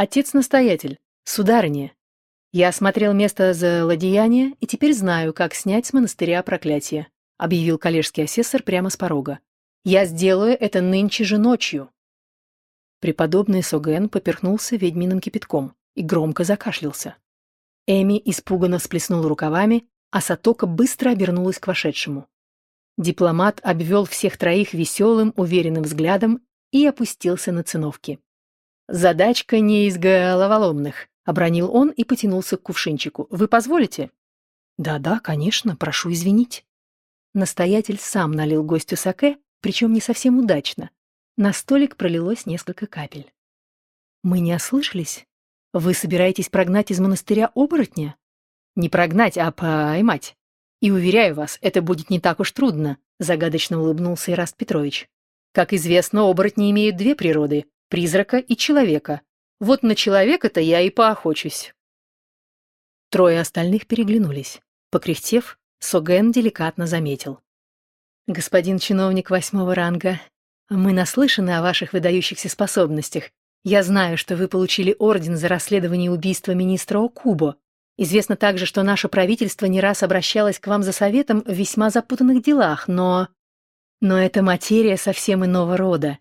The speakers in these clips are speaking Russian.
Отец-настоятель, сударыня, я осмотрел место злодеяния и теперь знаю, как снять с монастыря проклятие, объявил коллежский асессор прямо с порога. Я сделаю это нынче же ночью. Преподобный Соген поперхнулся ведьминым кипятком и громко закашлялся. Эми испуганно всплеснула рукавами, а Сатока быстро обернулась к вошедшему. Дипломат обвел всех троих веселым, уверенным взглядом и опустился на циновки. «Задачка не из головоломных», — обронил он и потянулся к кувшинчику. «Вы позволите?» «Да-да, конечно, прошу извинить». Настоятель сам налил гостю саке, причем не совсем удачно. На столик пролилось несколько капель. «Мы не ослышались? Вы собираетесь прогнать из монастыря оборотня?» «Не прогнать, а поймать. И уверяю вас, это будет не так уж трудно», — загадочно улыбнулся Ираст Петрович. «Как известно, оборотни имеют две природы призрака и человека. Вот на человека-то я и поохочусь. Трое остальных переглянулись. Покряхтев, Соген деликатно заметил. «Господин чиновник восьмого ранга, мы наслышаны о ваших выдающихся способностях. Я знаю, что вы получили орден за расследование убийства министра Окубо. Известно также, что наше правительство не раз обращалось к вам за советом в весьма запутанных делах, но... Но это материя совсем иного рода.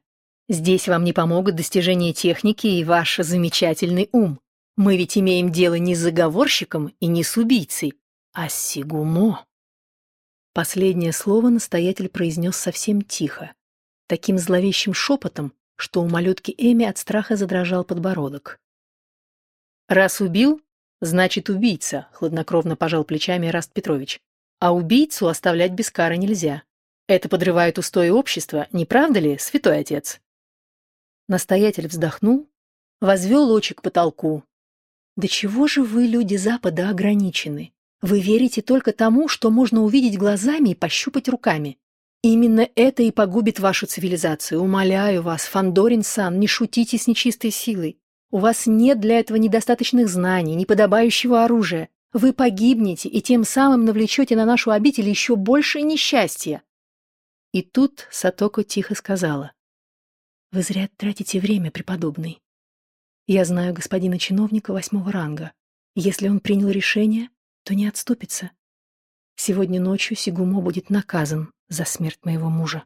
Здесь вам не помогут достижения техники и ваш замечательный ум. Мы ведь имеем дело не с заговорщиком и не с убийцей, а с Сигумо. Последнее слово настоятель произнес совсем тихо, таким зловещим шепотом, что у малютки Эми от страха задрожал подбородок. «Раз убил, значит убийца», — хладнокровно пожал плечами Раст Петрович. «А убийцу оставлять без кары нельзя. Это подрывает устои общества, не правда ли, святой отец?» Настоятель вздохнул, возвел очи к потолку. «Да чего же вы, люди Запада, ограничены? Вы верите только тому, что можно увидеть глазами и пощупать руками. Именно это и погубит вашу цивилизацию. Умоляю вас, Фандорин-сан, не шутите с нечистой силой. У вас нет для этого недостаточных знаний, неподобающего оружия. Вы погибнете и тем самым навлечете на нашу обитель еще большее несчастье. И тут Сатоко тихо сказала. Вы зря тратите время, преподобный. Я знаю господина чиновника восьмого ранга. Если он принял решение, то не отступится. Сегодня ночью Сигумо будет наказан за смерть моего мужа.